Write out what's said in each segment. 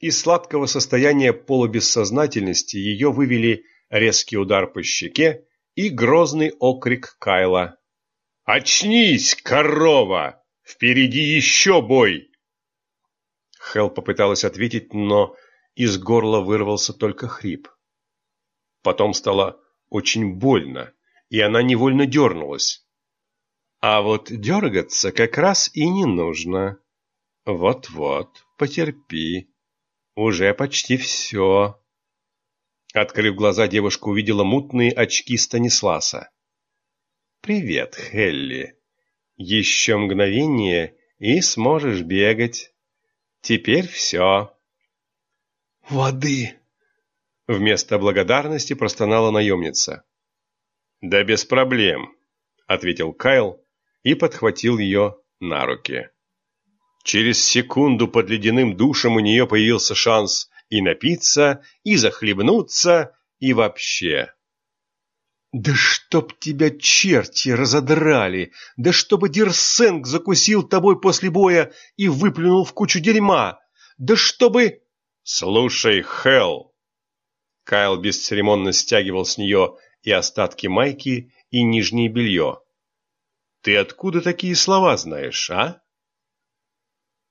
Из сладкого состояния полубессознательности ее вывели резкий удар по щеке и грозный окрик Кайла. «Очнись, корова! Впереди еще бой!» Хел попыталась ответить, но из горла вырвался только хрип. Потом стало очень больно, и она невольно дернулась. А вот дергаться как раз и не нужно. Вот-вот, потерпи. Уже почти все. Открыв глаза, девушка увидела мутные очки Станисласа. «Привет, Хелли. Еще мгновение, и сможешь бегать. Теперь все». «Воды!» Вместо благодарности простонала наемница. «Да без проблем», — ответил Кайл и подхватил ее на руки. Через секунду под ледяным душем у нее появился шанс и напиться, и захлебнуться, и вообще. «Да чтоб тебя черти разодрали! Да чтобы Дирсенг закусил тобой после боя и выплюнул в кучу дерьма! Да чтобы...» «Слушай, Хелл!» Кайл бесцеремонно стягивал с нее и остатки майки, и нижнее белье. «Ты откуда такие слова знаешь, а?»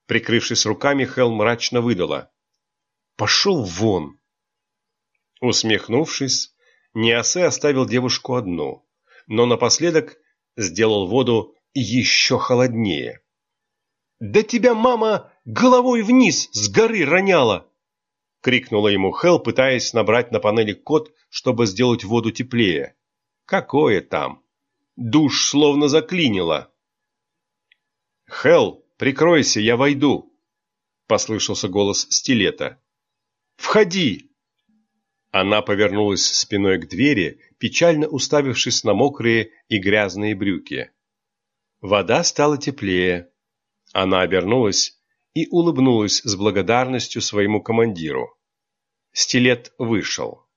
Прикрывшись руками, Хелл мрачно выдала. «Пошел вон!» Усмехнувшись, Неосе оставил девушку одну, но напоследок сделал воду еще холоднее. «Да тебя мама головой вниз с горы роняла!» — крикнула ему Хел, пытаясь набрать на панели код, чтобы сделать воду теплее. «Какое там? Душ словно заклинило!» «Хел, прикройся, я войду!» — послышался голос стилета. «Входи!» Она повернулась спиной к двери, печально уставившись на мокрые и грязные брюки. Вода стала теплее. Она обернулась и улыбнулась с благодарностью своему командиру. Стилет вышел.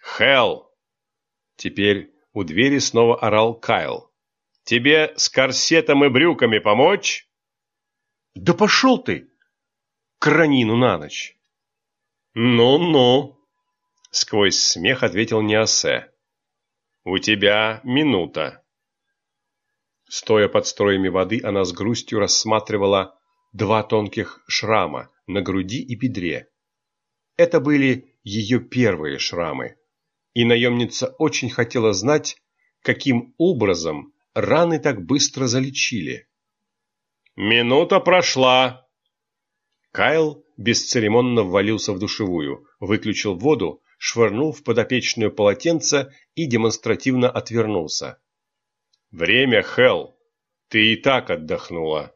«Хелл!» Теперь у двери снова орал Кайл. «Тебе с корсетом и брюками помочь?» «Да пошел ты! Кранину на ночь!» «Ну-ну!» Сквозь смех ответил Неосе. «У тебя минута». Стоя под строями воды, она с грустью рассматривала два тонких шрама на груди и бедре. Это были ее первые шрамы, и наемница очень хотела знать, каким образом раны так быстро залечили. «Минута прошла!» Кайл бесцеремонно ввалился в душевую, выключил воду швырнул в подопечную полотенце и демонстративно отвернулся. «Время, Хел! Ты и так отдохнула.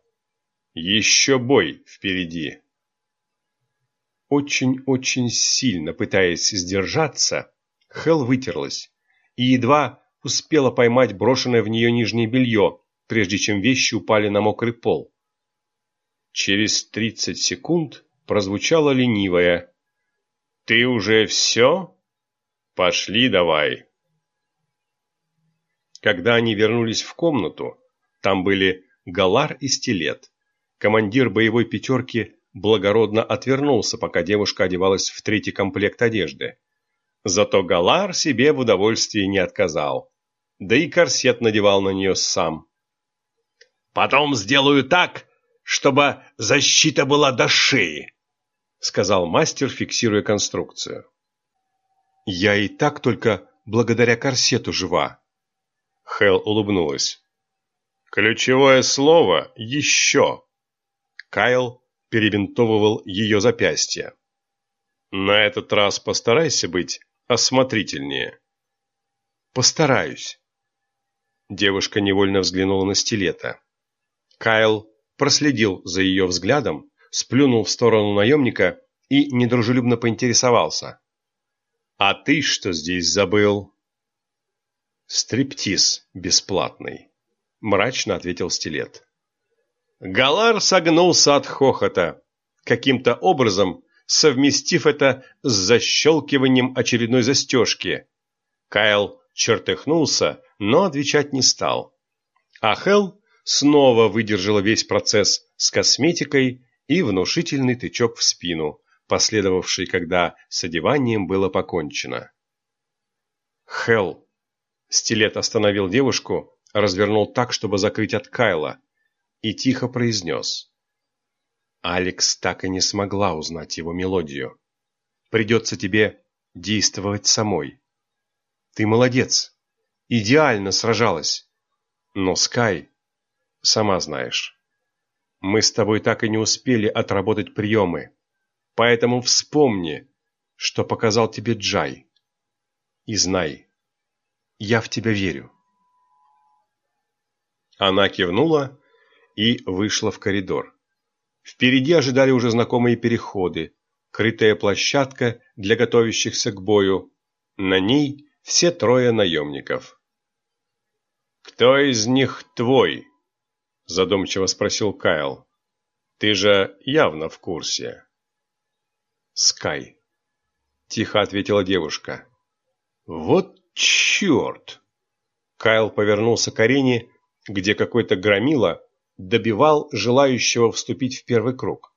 Еще бой впереди!» Очень-очень сильно пытаясь сдержаться, Хел вытерлась и едва успела поймать брошенное в нее нижнее белье, прежде чем вещи упали на мокрый пол. Через тридцать секунд прозвучало ленивое «Ты уже все? Пошли давай!» Когда они вернулись в комнату, там были Галар и Стилет. Командир боевой пятерки благородно отвернулся, пока девушка одевалась в третий комплект одежды. Зато Галар себе в удовольствии не отказал. Да и корсет надевал на нее сам. «Потом сделаю так, чтобы защита была до шеи», — сказал мастер, фиксируя конструкцию. «Я и так только благодаря корсету жива». Хел улыбнулась. «Ключевое слово «еще». Кайл перебинтовывал ее запястье. «На этот раз постарайся быть осмотрительнее». «Постараюсь». Девушка невольно взглянула на стилета. Кайл проследил за ее взглядом, сплюнул в сторону наемника и недружелюбно поинтересовался. «А ты что здесь забыл?» «Стриптиз бесплатный», — мрачно ответил стилет. Галар согнулся от хохота, каким-то образом совместив это с защелкиванием очередной застежки. Кайл чертыхнулся, но отвечать не стал. А Хел снова выдержала весь процесс с косметикой и внушительный тычок в спину, последовавший, когда с одеванием было покончено. «Хелл!» Стилет остановил девушку, развернул так, чтобы закрыть от Кайла, и тихо произнес. Алекс так и не смогла узнать его мелодию. Придется тебе действовать самой. Ты молодец, идеально сражалась. Но, Скай, сама знаешь, мы с тобой так и не успели отработать приемы, поэтому вспомни, что показал тебе Джай. И знай, я в тебя верю. Она кивнула и вышла в коридор. Впереди ожидали уже знакомые переходы, крытая площадка для готовящихся к бою. На ней все трое наемников. «Кто из них твой?» – задумчиво спросил Кайл. «Ты же явно в курсе». «Скай», – тихо ответила девушка. «Вот черт!» Кайл повернулся к арене, где какой-то громила добивал желающего вступить в первый круг.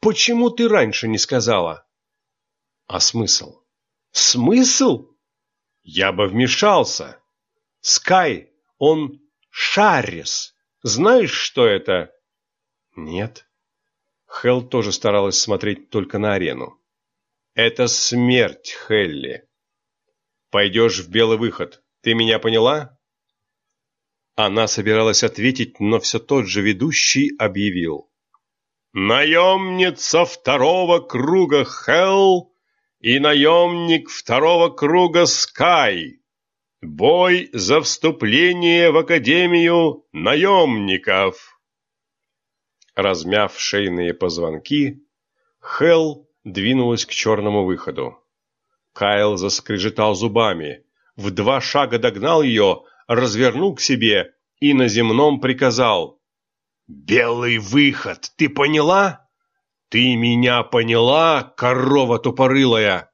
«Почему ты раньше не сказала?» «А смысл?» «Смысл?» «Я бы вмешался!» «Скай, он Шаррис. Знаешь, что это?» «Нет». Хелл тоже старалась смотреть только на арену. «Это смерть, Хелли. Пойдешь в белый выход. Ты меня поняла?» Она собиралась ответить, но все тот же ведущий объявил. «Наемница второго круга Хелл и наемник второго круга Скай. Бой за вступление в Академию наемников!» Размяв шейные позвонки, Хелл двинулась к черному выходу. Кайл заскрежетал зубами, в два шага догнал ее, развернул к себе и на земном приказал. «Белый выход, ты поняла? Ты меня поняла, корова тупорылая?»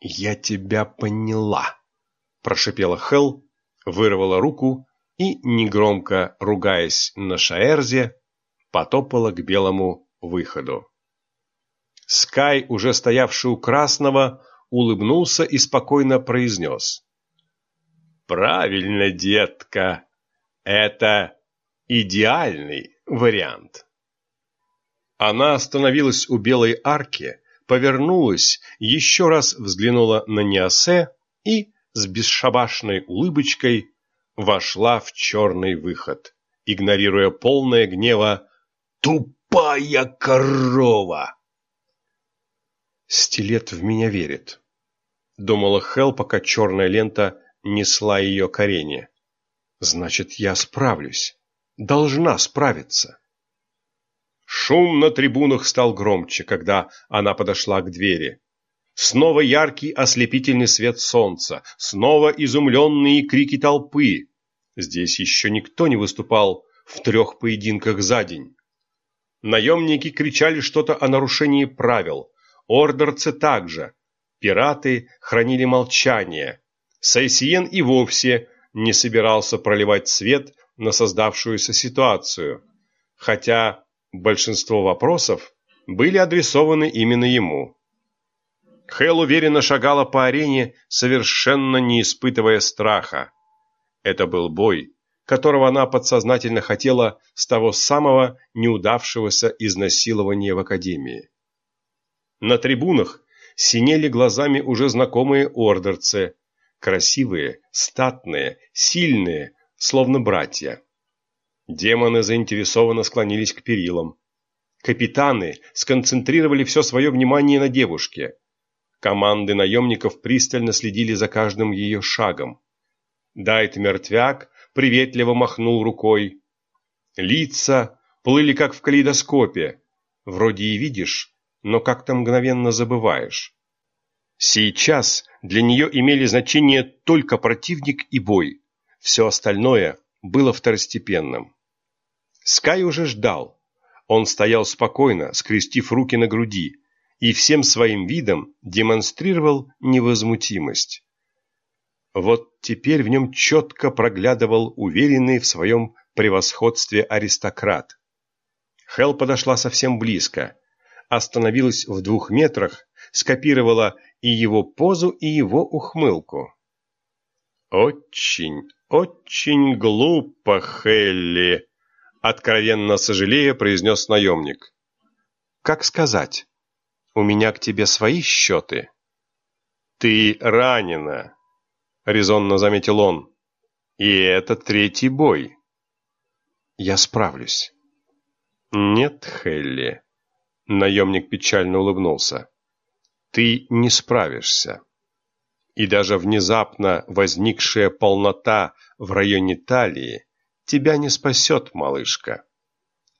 «Я тебя поняла», – прошипела Хел, вырвала руку и, негромко ругаясь на Шаэрзе, потопала к белому выходу. Скай, уже стоявший у красного, улыбнулся и спокойно произнес. Правильно, детка. Это идеальный вариант. Она остановилась у белой арки, повернулась, еще раз взглянула на Неосе и с бесшабашной улыбочкой вошла в черный выход, игнорируя полное гнева «Тупая корова!» «Стилет в меня верит», — думала Хел, пока черная лента несла ее к арене. Значит, я справлюсь. Должна справиться. Шум на трибунах стал громче, когда она подошла к двери. Снова яркий ослепительный свет солнца, снова изумленные крики толпы. Здесь еще никто не выступал в трех поединках за день. Наемники кричали что-то о нарушении правил, ордерцы также. Пираты хранили молчание, Сайсиен и вовсе не собирался проливать свет на создавшуюся ситуацию, хотя большинство вопросов были адресованы именно ему. Хэл уверенно шагала по арене, совершенно не испытывая страха. Это был бой, которого она подсознательно хотела с того самого неудавшегося изнасилования в Академии. На трибунах синели глазами уже знакомые ордерцы, красивые, статные, сильные, словно братья. Демоны заинтересованно склонились к перилам. Капитаны сконцентрировали все свое внимание на девушке. Команды наемников пристально следили за каждым ее шагом. Дайт-мертвяк приветливо махнул рукой. Лица плыли как в калейдоскопе. Вроде и видишь, но как-то мгновенно забываешь. Сейчас для нее имели значение только противник и бой. Все остальное было второстепенным. Скай уже ждал. Он стоял спокойно, скрестив руки на груди, и всем своим видом демонстрировал невозмутимость. Вот теперь в нем четко проглядывал уверенный в своем превосходстве аристократ. Хел подошла совсем близко, остановилась в двух метрах, скопировала и его позу, и его ухмылку. «Очень, очень глупо, Хелли!» — откровенно сожалея произнес наемник. «Как сказать? У меня к тебе свои счеты». «Ты ранена», — резонно заметил он. «И это третий бой». «Я справлюсь». «Нет, Хелли», — наемник печально улыбнулся. «Ты не справишься» и даже внезапно возникшая полнота в районе талии тебя не спасет, малышка.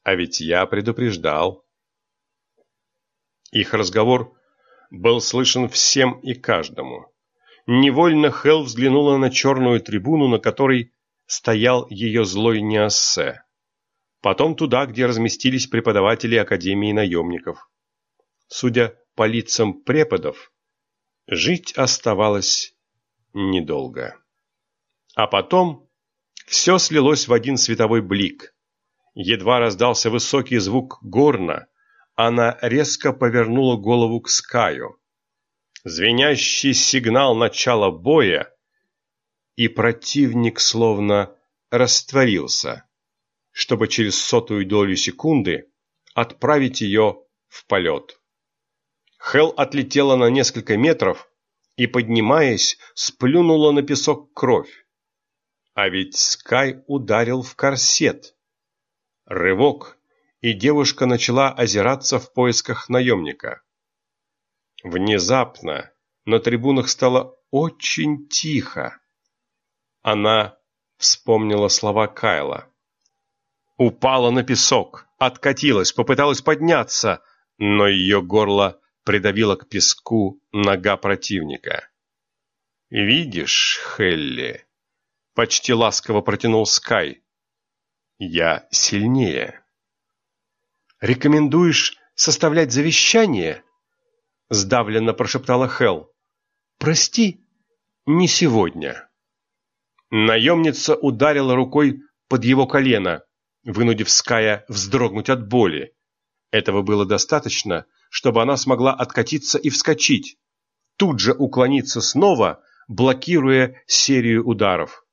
А ведь я предупреждал. Их разговор был слышен всем и каждому. Невольно Хелл взглянула на черную трибуну, на которой стоял ее злой Неоссе. Потом туда, где разместились преподаватели Академии наемников. Судя по лицам преподов, Жить оставалось недолго. А потом все слилось в один световой блик. Едва раздался высокий звук горна, она резко повернула голову к Скаю. Звенящий сигнал начала боя, и противник словно растворился, чтобы через сотую долю секунды отправить ее в полет. Хел отлетела на несколько метров и, поднимаясь, сплюнула на песок кровь. А ведь Скай ударил в корсет. Рывок, и девушка начала озираться в поисках наемника. Внезапно на трибунах стало очень тихо. Она вспомнила слова Кайла. Упала на песок, откатилась, попыталась подняться, но ее горло придавила к песку нога противника. «Видишь, Хелли?» — почти ласково протянул Скай. «Я сильнее». «Рекомендуешь составлять завещание?» — сдавленно прошептала Хел. «Прости, не сегодня». Наемница ударила рукой под его колено, вынудив Ская вздрогнуть от боли. Этого было достаточно, чтобы она смогла откатиться и вскочить, тут же уклониться снова, блокируя серию ударов.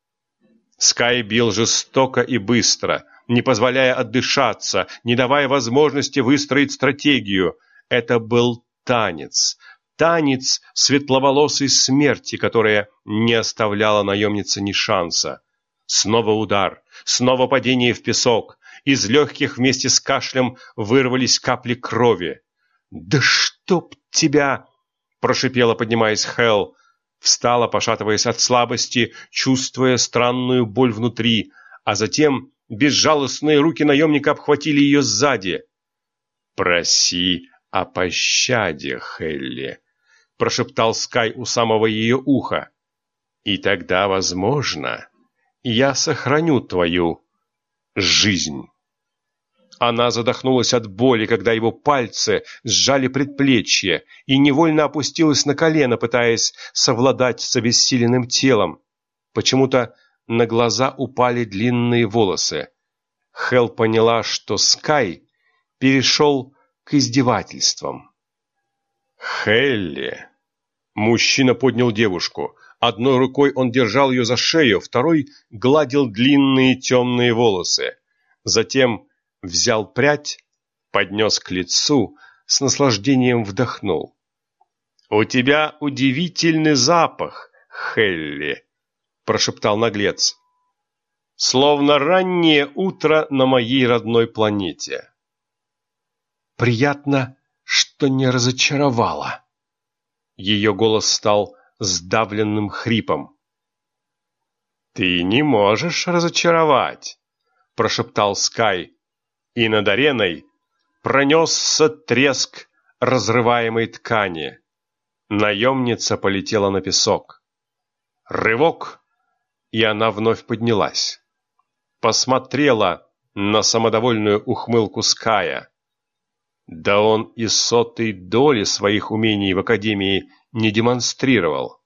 Скай бил жестоко и быстро, не позволяя отдышаться, не давая возможности выстроить стратегию. Это был танец. Танец светловолосой смерти, которая не оставляла наемнице ни шанса. Снова удар, снова падение в песок. Из легких вместе с кашлем вырвались капли крови. «Да чтоб тебя!» – прошипела, поднимаясь Хелл. Встала, пошатываясь от слабости, чувствуя странную боль внутри, а затем безжалостные руки наемника обхватили ее сзади. «Проси о пощаде, Хелли», – прошептал Скай у самого ее уха. «И тогда, возможно, я сохраню твою жизнь». Она задохнулась от боли, когда его пальцы сжали предплечье и невольно опустилась на колено, пытаясь совладать с обессиленным телом. Почему-то на глаза упали длинные волосы. Хел поняла, что Скай перешел к издевательствам. «Хелли!» Мужчина поднял девушку. Одной рукой он держал ее за шею, второй гладил длинные темные волосы. Затем взял прядь, поднес к лицу, с наслаждением вдохнул. «У тебя удивительный запах, Хелли!» – прошептал наглец. «Словно раннее утро на моей родной планете». «Приятно, что не разочаровала». Ее голос стал сдавленным хрипом. «Ты не можешь разочаровать», – прошептал Скай, и над ареной пронесся треск разрываемой ткани. Наемница полетела на песок. Рывок, и она вновь поднялась. Посмотрела на самодовольную ухмылку Ская. Да он и сотой доли своих умений в Академии не демонстрировал.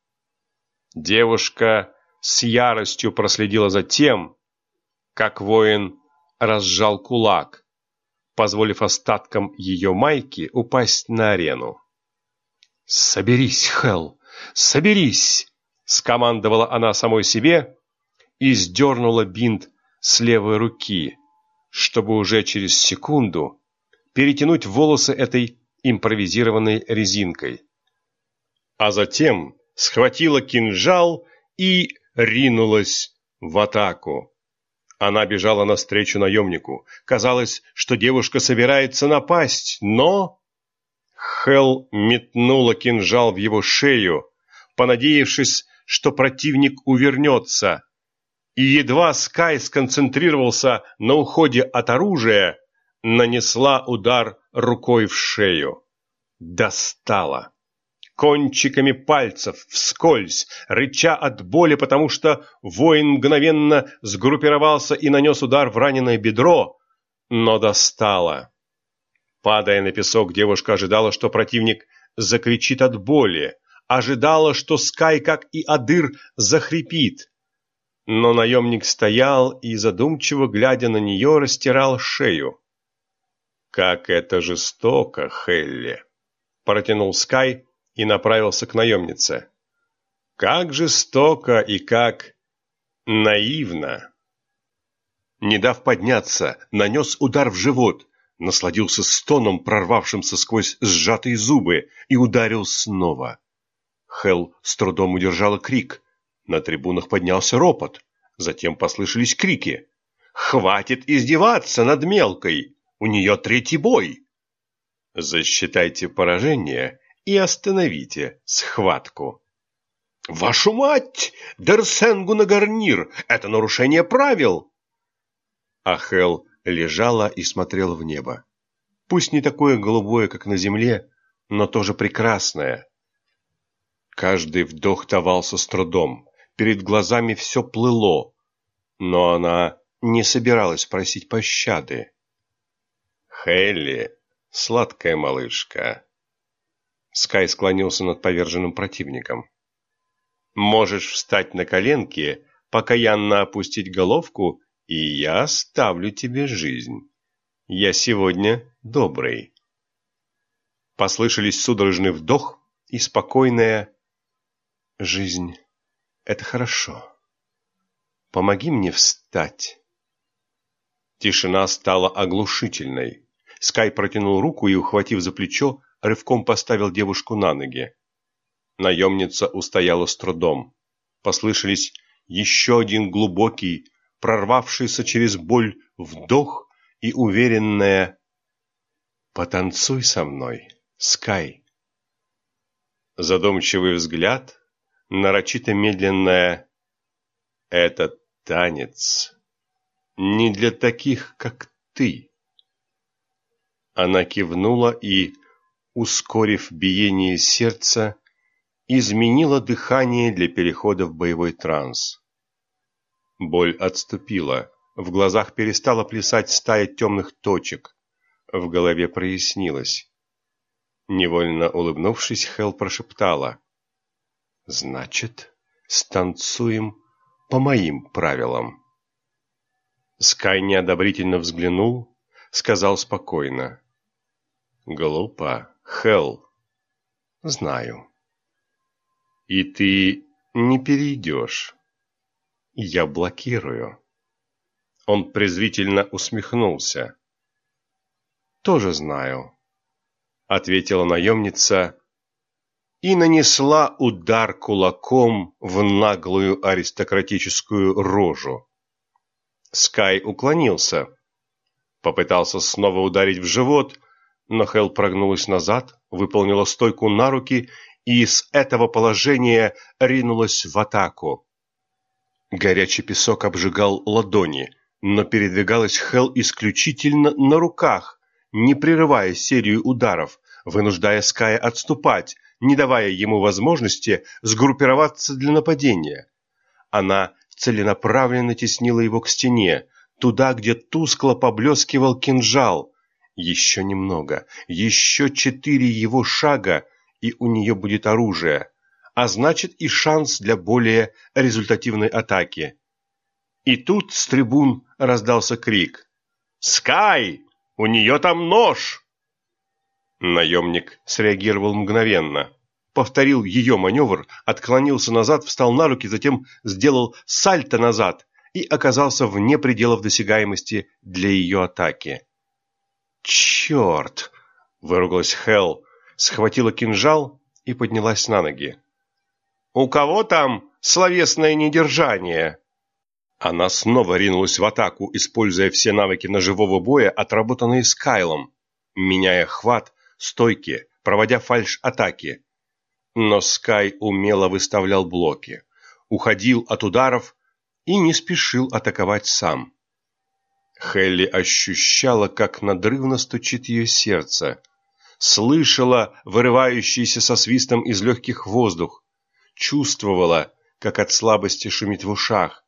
Девушка с яростью проследила за тем, как воин разжал кулак. позволив остаткам ее майки упасть на арену. «Соберись, Хелл, соберись!» — скомандовала она самой себе и сдернула бинт с левой руки, чтобы уже через секунду перетянуть волосы этой импровизированной резинкой. А затем схватила кинжал и ринулась в атаку. Она бежала навстречу наемнику. Казалось, что девушка собирается напасть, но... Хел метнула кинжал в его шею, понадеявшись, что противник увернется. И едва Скай сконцентрировался на уходе от оружия, нанесла удар рукой в шею. Достала кончиками пальцев, вскользь, рыча от боли, потому что воин мгновенно сгруппировался и нанес удар в раненое бедро, но достала. Падая на песок, девушка ожидала, что противник закричит от боли, ожидала, что Скай, как и Адыр, захрипит. Но наемник стоял и, задумчиво глядя на нее, растирал шею. «Как это жестоко, Хелли!» — протянул Скай, и направился к наемнице. Как жестоко и как наивно! Не дав подняться, нанес удар в живот, насладился стоном, прорвавшимся сквозь сжатые зубы, и ударил снова. Хел с трудом удержала крик. На трибунах поднялся ропот. Затем послышались крики. «Хватит издеваться над мелкой! У нее третий бой!» «Засчитайте поражение и остановите схватку. «Вашу мать! Дерсенгу на гарнир! Это нарушение правил!» Ахел лежала и смотрела в небо. Пусть не такое голубое, как на земле, но тоже прекрасное. Каждый вдох давался с трудом, перед глазами все плыло, но она не собиралась просить пощады. «Хелли, сладкая малышка, Скай склонился над поверженным противником. «Можешь встать на коленки, покаянно опустить головку, и я оставлю тебе жизнь. Я сегодня добрый». Послышались судорожный вдох и спокойная «Жизнь — это хорошо. Помоги мне встать». Тишина стала оглушительной. Скай протянул руку и, ухватив за плечо, рывком поставил девушку на ноги. Наемница устояла с трудом. Послышались еще один глубокий, прорвавшийся через боль вдох и уверенное «Потанцуй со мной, Скай». Задумчивый взгляд, нарочито медленное «Этот танец не для таких, как ты». Она кивнула и, ускорив биение сердца, изменила дыхание для перехода в боевой транс. Боль отступила, в глазах перестала плясать стая темных точек, в голове прояснилось. Невольно улыбнувшись, Хел прошептала. «Значит, станцуем по моим правилам». Скай неодобрительно взглянул, сказал спокойно. «Глупо. Хелл. Знаю. И ты не перейдешь. Я блокирую. Он презрительно усмехнулся. Тоже знаю, ответила наемница и нанесла удар кулаком в наглую аристократическую рожу. Скай уклонился, попытался снова ударить в живот, но Хел прогнулась назад, выполнила стойку на руки и из этого положения ринулась в атаку. Горячий песок обжигал ладони, но передвигалась Хел исключительно на руках, не прерывая серию ударов, вынуждая Ская отступать, не давая ему возможности сгруппироваться для нападения. Она целенаправленно теснила его к стене, туда, где тускло поблескивал кинжал, еще немного, еще четыре его шага, и у нее будет оружие, а значит и шанс для более результативной атаки. И тут с трибун раздался крик. «Скай! У нее там нож!» Наемник среагировал мгновенно. Повторил ее маневр, отклонился назад, встал на руки, затем сделал сальто назад и оказался вне пределов досягаемости для ее атаки. «Черт!» — выругалась Хелл, схватила кинжал и поднялась на ноги. «У кого там словесное недержание?» Она снова ринулась в атаку, используя все навыки ножевого боя, отработанные Скайлом, меняя хват, стойки, проводя фальш-атаки. Но Скай умело выставлял блоки, уходил от ударов и не спешил атаковать сам. Хелли ощущала, как надрывно стучит ее сердце, слышала вырывающийся со свистом из легких воздух, чувствовала, как от слабости шумит в ушах,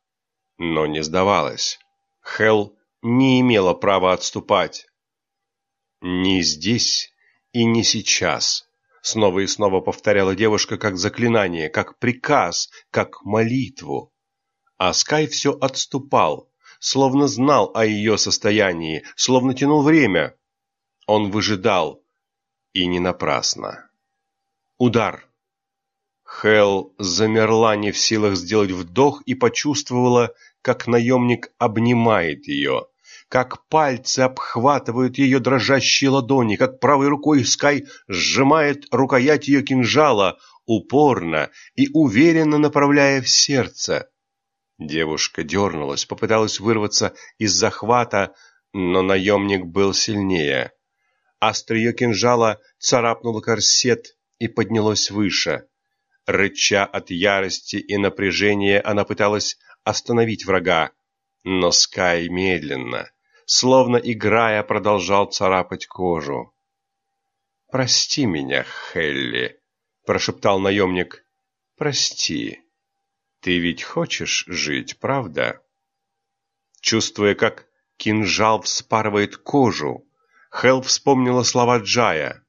но не сдавалась. Хел не имела права отступать. «Не здесь и не сейчас», — снова и снова повторяла девушка как заклинание, как приказ, как молитву. А Скай все отступал, словно знал о ее состоянии, словно тянул время. Он выжидал, и не напрасно. Удар. Хел замерла не в силах сделать вдох и почувствовала, как наемник обнимает ее, как пальцы обхватывают ее дрожащие ладони, как правой рукой Скай сжимает рукоять ее кинжала, упорно и уверенно направляя в сердце. Девушка дернулась, попыталась вырваться из захвата, но наемник был сильнее. Острие кинжала царапнуло корсет и поднялось выше. Рыча от ярости и напряжения, она пыталась остановить врага, но Скай медленно, словно играя, продолжал царапать кожу. «Прости меня, Хелли», — прошептал наемник. «Прости. Ты ведь хочешь жить, правда?» Чувствуя, как кинжал вспарывает кожу, Хелл вспомнила слова Джая.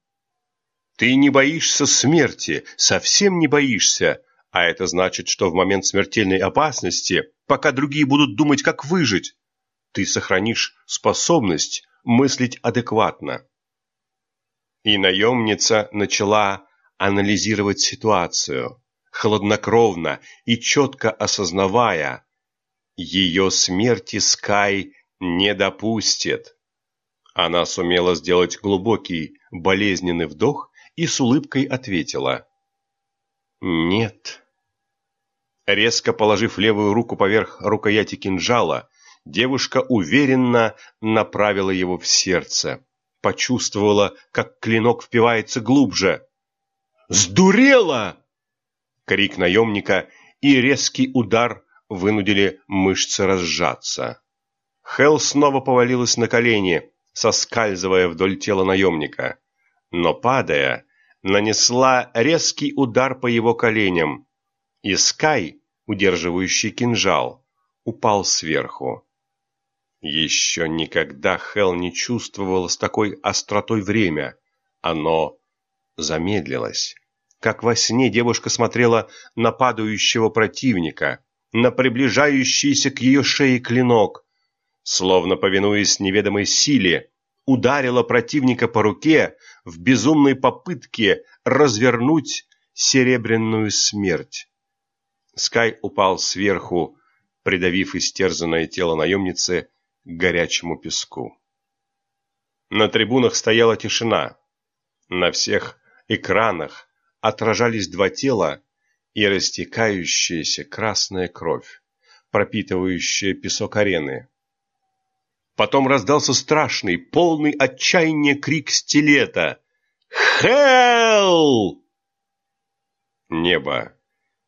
«Ты не боишься смерти, совсем не боишься, а это значит, что в момент смертельной опасности, пока другие будут думать, как выжить, ты сохранишь способность мыслить адекватно. И наемница начала анализировать ситуацию, хладнокровно и четко осознавая, ее смерти Скай не допустит. Она сумела сделать глубокий, болезненный вдох и с улыбкой ответила. «Нет». Резко положив левую руку поверх рукояти кинжала, девушка уверенно направила его в сердце. Почувствовала, как клинок впивается глубже. «Сдурела!» Крик наемника и резкий удар вынудили мышцы разжаться. Хел снова повалилась на колени, соскальзывая вдоль тела наемника, но, падая, нанесла резкий удар по его коленям, и Скай, удерживающий кинжал, упал сверху. Еще никогда Хел не чувствовала с такой остротой время. Оно замедлилось. Как во сне девушка смотрела на падающего противника, на приближающийся к ее шее клинок, словно повинуясь неведомой силе, ударила противника по руке в безумной попытке развернуть серебряную смерть. Скай упал сверху, придавив истерзанное тело наемницы к горячему песку. На трибунах стояла тишина. На всех экранах отражались два тела и растекающаяся красная кровь, пропитывающая песок арены. Потом раздался страшный, полный отчаяния крик стилета. «Хелл!» Небо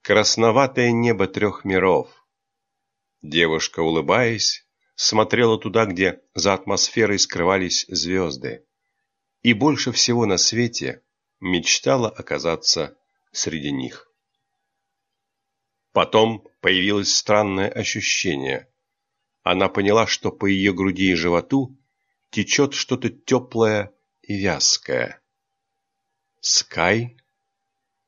красноватое небо трех миров. Девушка, улыбаясь, смотрела туда, где за атмосферой скрывались звезды, и больше всего на свете мечтала оказаться среди них. Потом появилось странное ощущение. Она поняла, что по ее груди и животу течет что-то теплое и вязкое. «Скай?»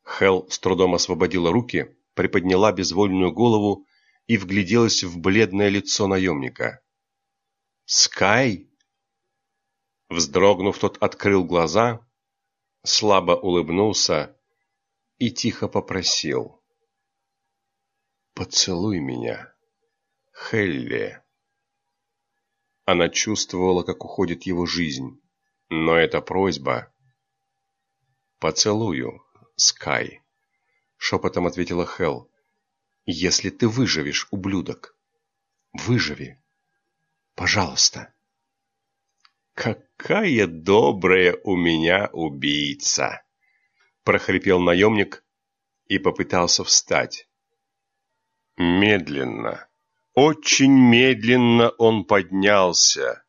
Хел с трудом освободила руки, приподняла безвольную голову и вгляделась в бледное лицо наемника. «Скай?» Вздрогнув, тот открыл глаза, слабо улыбнулся и тихо попросил. «Поцелуй меня, Хелли». Она чувствовала, как уходит его жизнь, но эта просьба... «Поцелую, Скай», — шепотом ответила Хелл. «Если ты выживешь, ублюдок, выживи, пожалуйста». «Какая добрая у меня убийца!» — прохрипел наемник и попытался встать. Медленно, очень медленно он поднялся,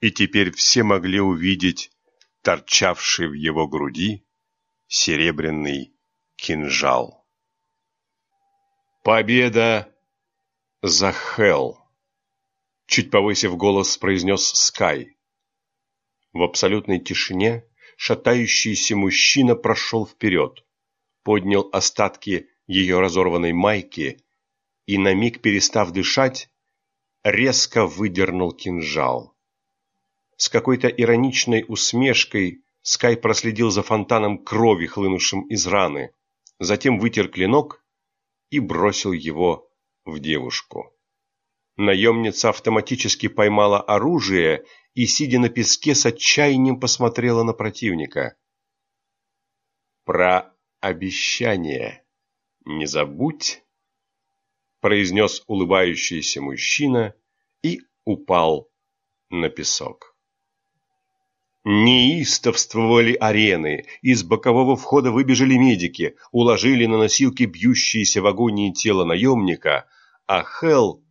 и теперь все могли увидеть торчавший в его груди серебряный кинжал. «Победа за Хелл!» Чуть повысив голос, произнес Скай. В абсолютной тишине шатающийся мужчина прошел вперед, поднял остатки ее разорванной майки и, на миг перестав дышать, резко выдернул кинжал. С какой-то ироничной усмешкой Скай проследил за фонтаном крови, хлынувшим из раны, затем вытер клинок и бросил его в девушку. Наемница автоматически поймала оружие и, сидя на песке, с отчаянием посмотрела на противника. «Про обещание не забудь», — произнес улыбающийся мужчина и упал на песок. Неистовствовали арены, из бокового входа выбежали медики, уложили на носилки бьющиеся в агонии тело наемника, а Хелл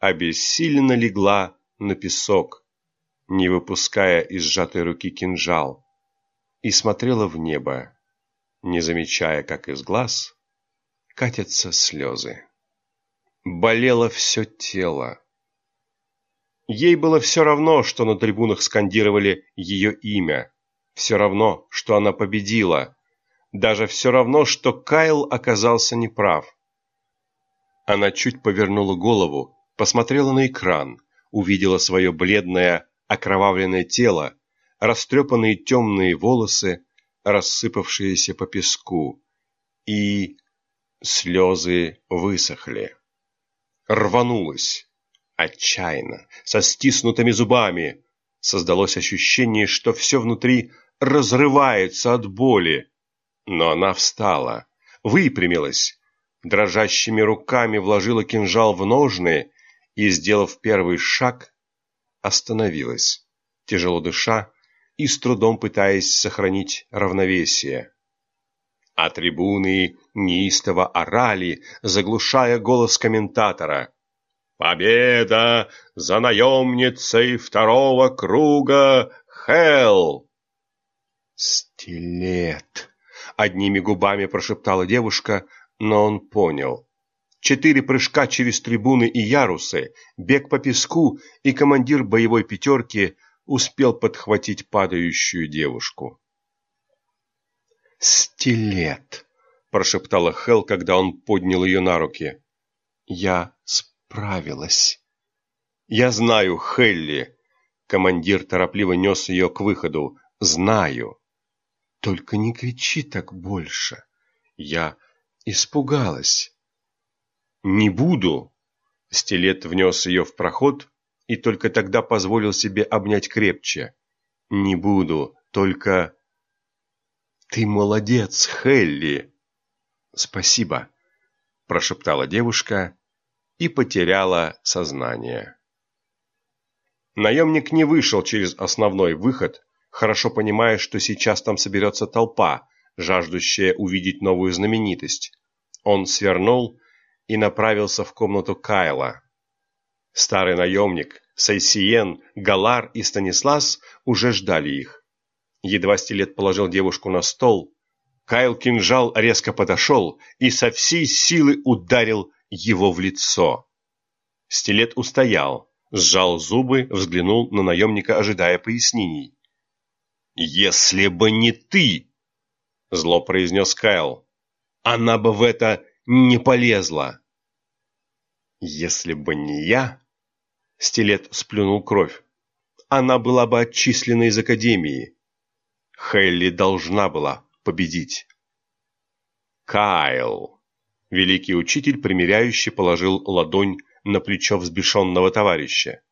обессиленно легла на песок, не выпуская из сжатой руки кинжал, и смотрела в небо, не замечая, как из глаз катятся слезы. Болело все тело. Ей было все равно, что на трибунах скандировали ее имя, все равно, что она победила, даже все равно, что Кайл оказался неправ. Она чуть повернула голову, посмотрела на экран, увидела свое бледное, окровавленное тело, растрепанные темные волосы, рассыпавшиеся по песку, и слезы высохли. Рванулась, отчаянно, со стиснутыми зубами. Создалось ощущение, что все внутри разрывается от боли. Но она встала, выпрямилась, дрожащими руками вложила кинжал в ножны и, сделав первый шаг, остановилась, тяжело дыша и с трудом пытаясь сохранить равновесие. А трибуны неистово орали, заглушая голос комментатора. «Победа за наемницей второго круга Хелл!» «Стилет!» — одними губами прошептала девушка, но он понял. Четыре прыжка через трибуны и ярусы, бег по песку, и командир боевой пятерки успел подхватить падающую девушку. «Стилет!» – прошептала Хел, когда он поднял ее на руки. «Я справилась». «Я знаю, Хелли!» Командир торопливо нес ее к выходу. «Знаю!» «Только не кричи так больше!» Я испугалась. «Не буду!» Стилет внес ее в проход и только тогда позволил себе обнять крепче. «Не буду, только...» «Ты молодец, Хелли!» «Спасибо», – прошептала девушка и потеряла сознание. Наемник не вышел через основной выход, хорошо понимая, что сейчас там соберется толпа, жаждущая увидеть новую знаменитость. Он свернул и направился в комнату Кайла. Старый наемник, Сайсиен, Галар и Станислас уже ждали их. Едва стилет положил девушку на стол, Кайл кинжал резко подошел и со всей силы ударил его в лицо. Стилет устоял, сжал зубы, взглянул на наемника, ожидая пояснений. «Если бы не ты!» — зло произнес Кайл. «Она бы в это не полезла. Если бы не я... Стилет сплюнул кровь. она была бы отчислена из Академии. Хелли должна была победить. Кайл. Великий учитель, примиряющий, положил ладонь на плечо взбешенного товарища.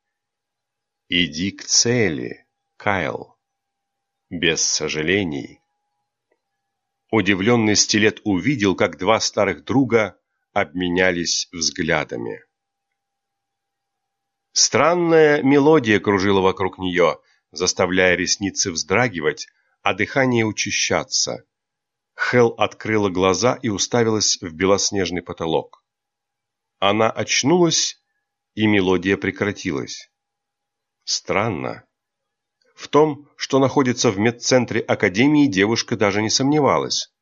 Иди к цели, Кайл. Без сожалений. Удивленный стилет увидел, как два старых друга обменялись взглядами. Странная мелодия кружила вокруг нее, заставляя ресницы вздрагивать, а дыхание учащаться. Хел открыла глаза и уставилась в белоснежный потолок. Она очнулась, и мелодия прекратилась. Странно. В том, что находится в медцентре Академии, девушка даже не сомневалась.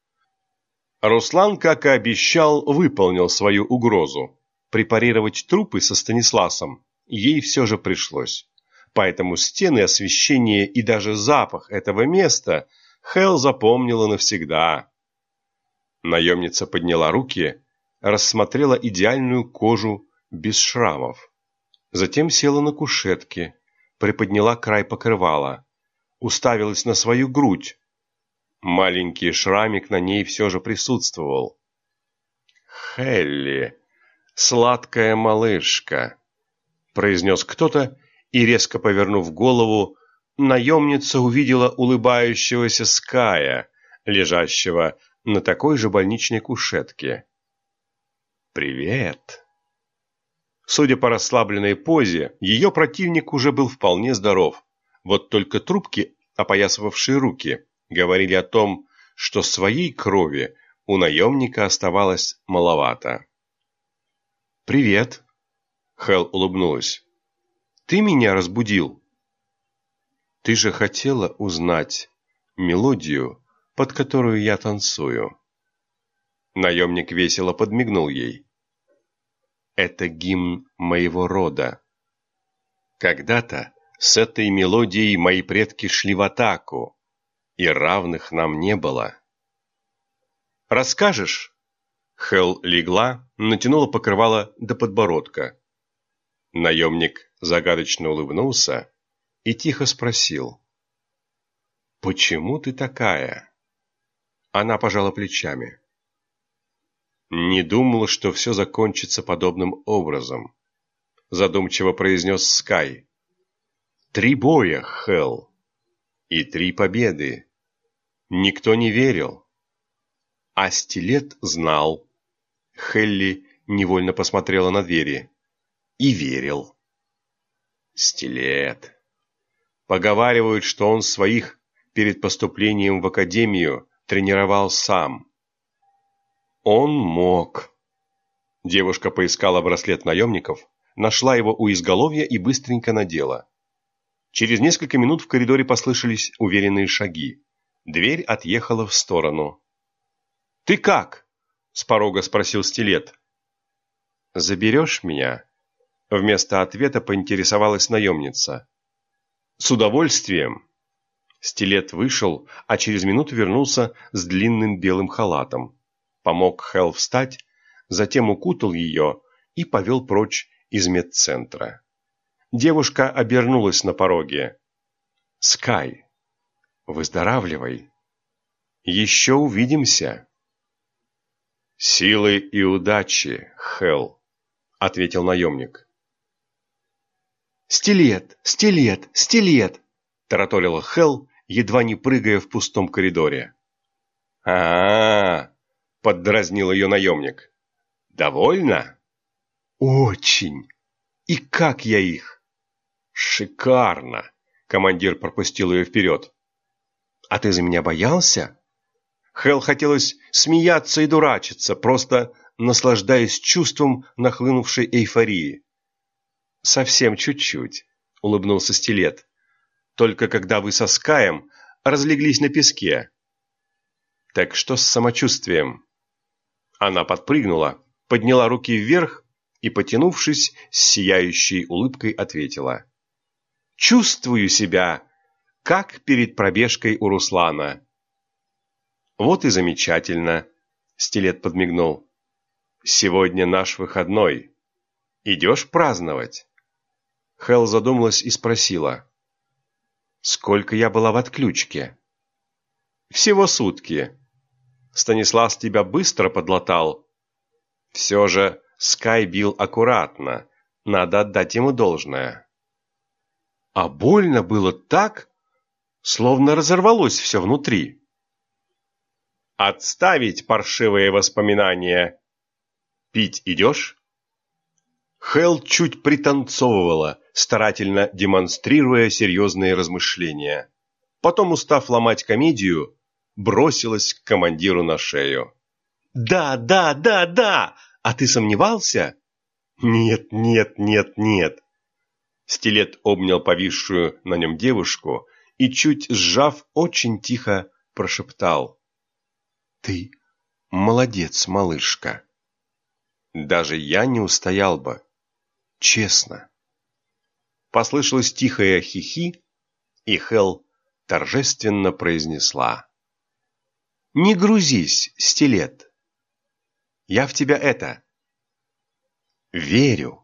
Руслан, как и обещал, выполнил свою угрозу. Препарировать трупы со Станисласом ей все же пришлось. Поэтому стены, освещение и даже запах этого места Хел запомнила навсегда. Наемница подняла руки, рассмотрела идеальную кожу без шрамов. Затем села на кушетке, приподняла край покрывала, уставилась на свою грудь. Маленький шрамик на ней все же присутствовал. «Хелли, сладкая малышка», — произнес кто-то, и, резко повернув голову, наемница увидела улыбающегося Ская, лежащего на такой же больничной кушетке. «Привет!» Судя по расслабленной позе, ее противник уже был вполне здоров. Вот только трубки, опоясывавшие руки, говорили о том, что своей крови у наемника оставалось маловато. «Привет!» — Хел улыбнулась. «Ты меня разбудил?» «Ты же хотела узнать мелодию, под которую я танцую?» Наемник весело подмигнул ей это гимн моего рода. Когда-то с этой мелодией мои предки шли в атаку, и равных нам не было. «Расскажешь?» Хел легла, натянула покрывало до подбородка. Наемник загадочно улыбнулся и тихо спросил. «Почему ты такая?» Она пожала плечами. «Не думал, что все закончится подобным образом», — задумчиво произнес Скай. «Три боя, Хелл, и три победы. Никто не верил. А Стилет знал». Хелли невольно посмотрела на двери. «И верил». «Стилет». Поговаривают, что он своих перед поступлением в академию тренировал сам. Он мог. Девушка поискала браслет наемников, нашла его у изголовья и быстренько надела. Через несколько минут в коридоре послышались уверенные шаги. Дверь отъехала в сторону. «Ты как?» – с порога спросил стилет. «Заберешь меня?» Вместо ответа поинтересовалась наемница. «С удовольствием!» Стилет вышел, а через минуту вернулся с длинным белым халатом помог Хелл встать, затем укутал ее и повел прочь из медцентра. Девушка обернулась на пороге. «Скай, выздоравливай. Еще увидимся». «Силы и удачи, Хелл», — ответил наемник. «Стилет! Стилет! Стилет!» — тараторила Хелл, едва не прыгая в пустом коридоре. «А-а-а!» — поддразнил ее наемник. «Довольно?» «Очень! И как я их?» «Шикарно!» — командир пропустил ее вперед. «А ты за меня боялся?» Хел хотелось смеяться и дурачиться, просто наслаждаясь чувством нахлынувшей эйфории. «Совсем чуть-чуть», — улыбнулся Стилет. «Только когда вы со Скаем разлеглись на песке». «Так что с самочувствием?» Она подпрыгнула, подняла руки вверх и, потянувшись, с сияющей улыбкой ответила. «Чувствую себя, как перед пробежкой у Руслана». «Вот и замечательно», — Стилет подмигнул. «Сегодня наш выходной. Идешь праздновать?» Хел задумалась и спросила. Сколько я была в отключке? Всего сутки. Станислав тебя быстро подлатал. Все же Скай бил аккуратно, надо отдать ему должное. А больно было так, словно разорвалось все внутри. Отставить паршивые воспоминания. Пить идешь? Хел чуть пританцовывала, старательно демонстрируя серьезные размышления. Потом, устав ломать комедию, бросилась к командиру на шею. «Да, да, да, да! А ты сомневался?» «Нет, нет, нет, нет!» Стилет обнял повисшую на нем девушку и, чуть сжав, очень тихо прошептал. «Ты молодец, малышка!» Даже я не устоял бы. Честно. Послышалось тихое хихи, и Хел торжественно произнесла. «Не грузись, стилет. Я в тебя это... верю».